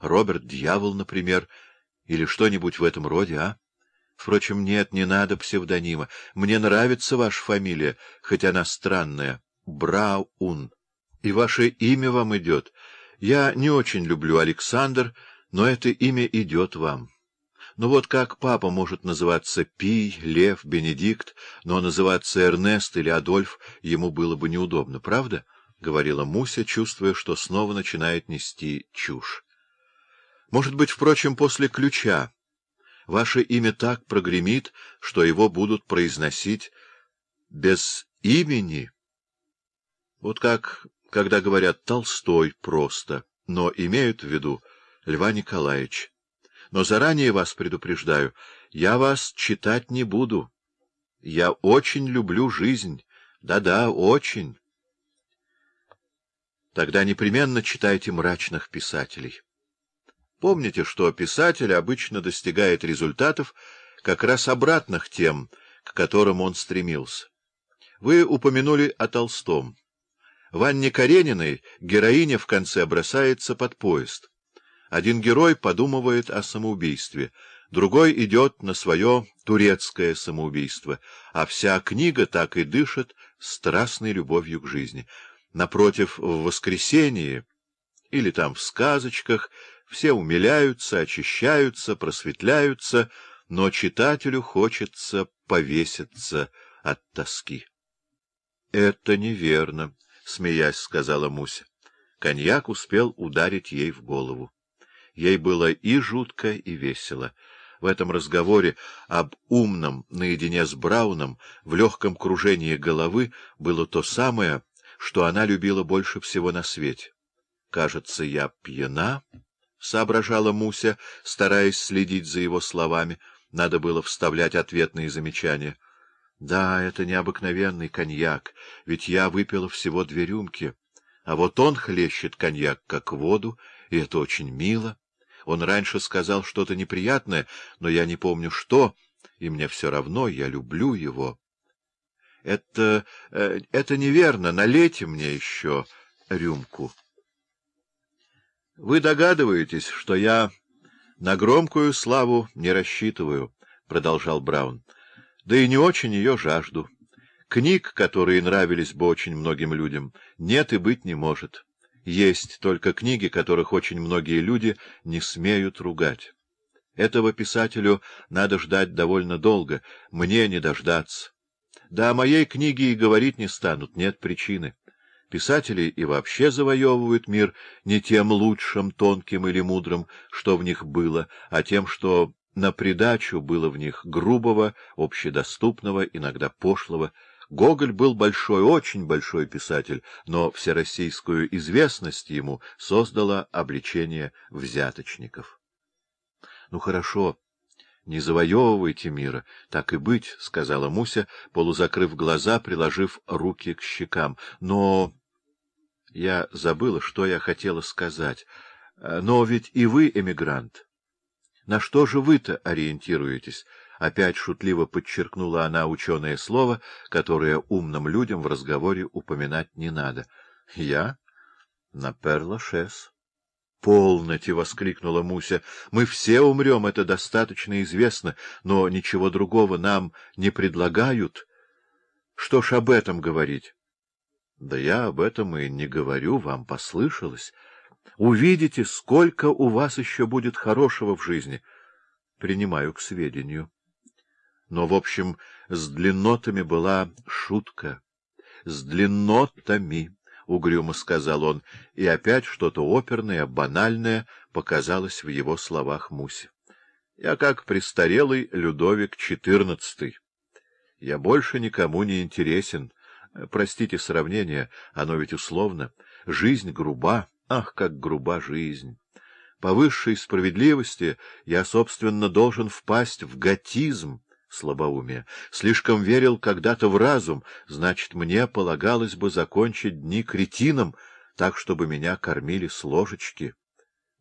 Роберт Дьявол, например, или что-нибудь в этом роде, а? Впрочем, нет, не надо псевдонима. Мне нравится ваша фамилия, хоть она странная. Браун. И ваше имя вам идет. Я не очень люблю Александр, но это имя идет вам. Ну вот как папа может называться Пий, Лев, Бенедикт, но называться Эрнест или Адольф ему было бы неудобно, правда? — говорила Муся, чувствуя, что снова начинает нести чушь. — Может быть, впрочем, после ключа. Ваше имя так прогремит, что его будут произносить без имени. Вот как, когда говорят «Толстой» просто, но имеют в виду Льва Николаевич. Но заранее вас предупреждаю, я вас читать не буду. Я очень люблю жизнь. Да-да, очень. Тогда непременно читайте мрачных писателей. Помните, что писатель обычно достигает результатов как раз обратных тем, к которым он стремился. Вы упомянули о Толстом. В Анне Карениной героиня в конце бросается под поезд. Один герой подумывает о самоубийстве, другой идет на свое турецкое самоубийство, а вся книга так и дышит страстной любовью к жизни. Напротив, в «Воскресении» или там в сказочках все умиляются, очищаются, просветляются, но читателю хочется повеситься от тоски. — Это неверно, — смеясь сказала Муся. Коньяк успел ударить ей в голову. Ей было и жутко, и весело. В этом разговоре об умном наедине с Брауном в легком кружении головы было то самое, что она любила больше всего на свете. «Кажется, я пьяна», — соображала Муся, стараясь следить за его словами. Надо было вставлять ответные замечания. «Да, это необыкновенный коньяк, ведь я выпила всего две рюмки. А вот он хлещет коньяк как воду, и это очень мило». Он раньше сказал что-то неприятное, но я не помню что, и мне все равно, я люблю его. Это... Э, это неверно, налейте мне еще рюмку. Вы догадываетесь, что я на громкую славу не рассчитываю, — продолжал Браун, — да и не очень ее жажду. Книг, которые нравились бы очень многим людям, нет и быть не может. Есть только книги, которых очень многие люди не смеют ругать. Этого писателю надо ждать довольно долго, мне не дождаться. Да о моей книге и говорить не станут, нет причины. Писатели и вообще завоевывают мир не тем лучшим, тонким или мудрым, что в них было, а тем, что на придачу было в них грубого, общедоступного, иногда пошлого, Гоголь был большой, очень большой писатель, но всероссийскую известность ему создало обличение взяточников. — Ну, хорошо, не завоевывайте мира, так и быть, — сказала Муся, полузакрыв глаза, приложив руки к щекам. — Но... Я забыла, что я хотела сказать. Но ведь и вы эмигрант. На что же вы-то ориентируетесь? Опять шутливо подчеркнула она ученое слово, которое умным людям в разговоре упоминать не надо. — Я? — На Перлашес. — Полноте! — воскликнула Муся. — Мы все умрем, это достаточно известно, но ничего другого нам не предлагают. Что ж об этом говорить? — Да я об этом и не говорю, вам послышалось. Увидите, сколько у вас еще будет хорошего в жизни. Принимаю к сведению. Но, в общем, с длиннотами была шутка. — С длиннотами, — угрюмо сказал он, и опять что-то оперное, банальное показалось в его словах Мусе. — Я как престарелый Людовик XIV. Я больше никому не интересен. Простите сравнение, оно ведь условно. Жизнь груба, ах, как груба жизнь! По высшей справедливости я, собственно, должен впасть в готизм, слабоумие. Слишком верил когда-то в разум, значит, мне полагалось бы закончить дни кретином, так, чтобы меня кормили с ложечки. —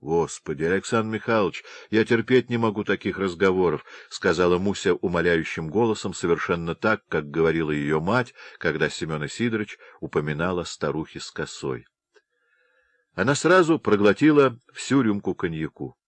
Господи, Александр Михайлович, я терпеть не могу таких разговоров, — сказала Муся умоляющим голосом, совершенно так, как говорила ее мать, когда Семен Сидорович упоминала старухи с косой. Она сразу проглотила всю рюмку коньяку.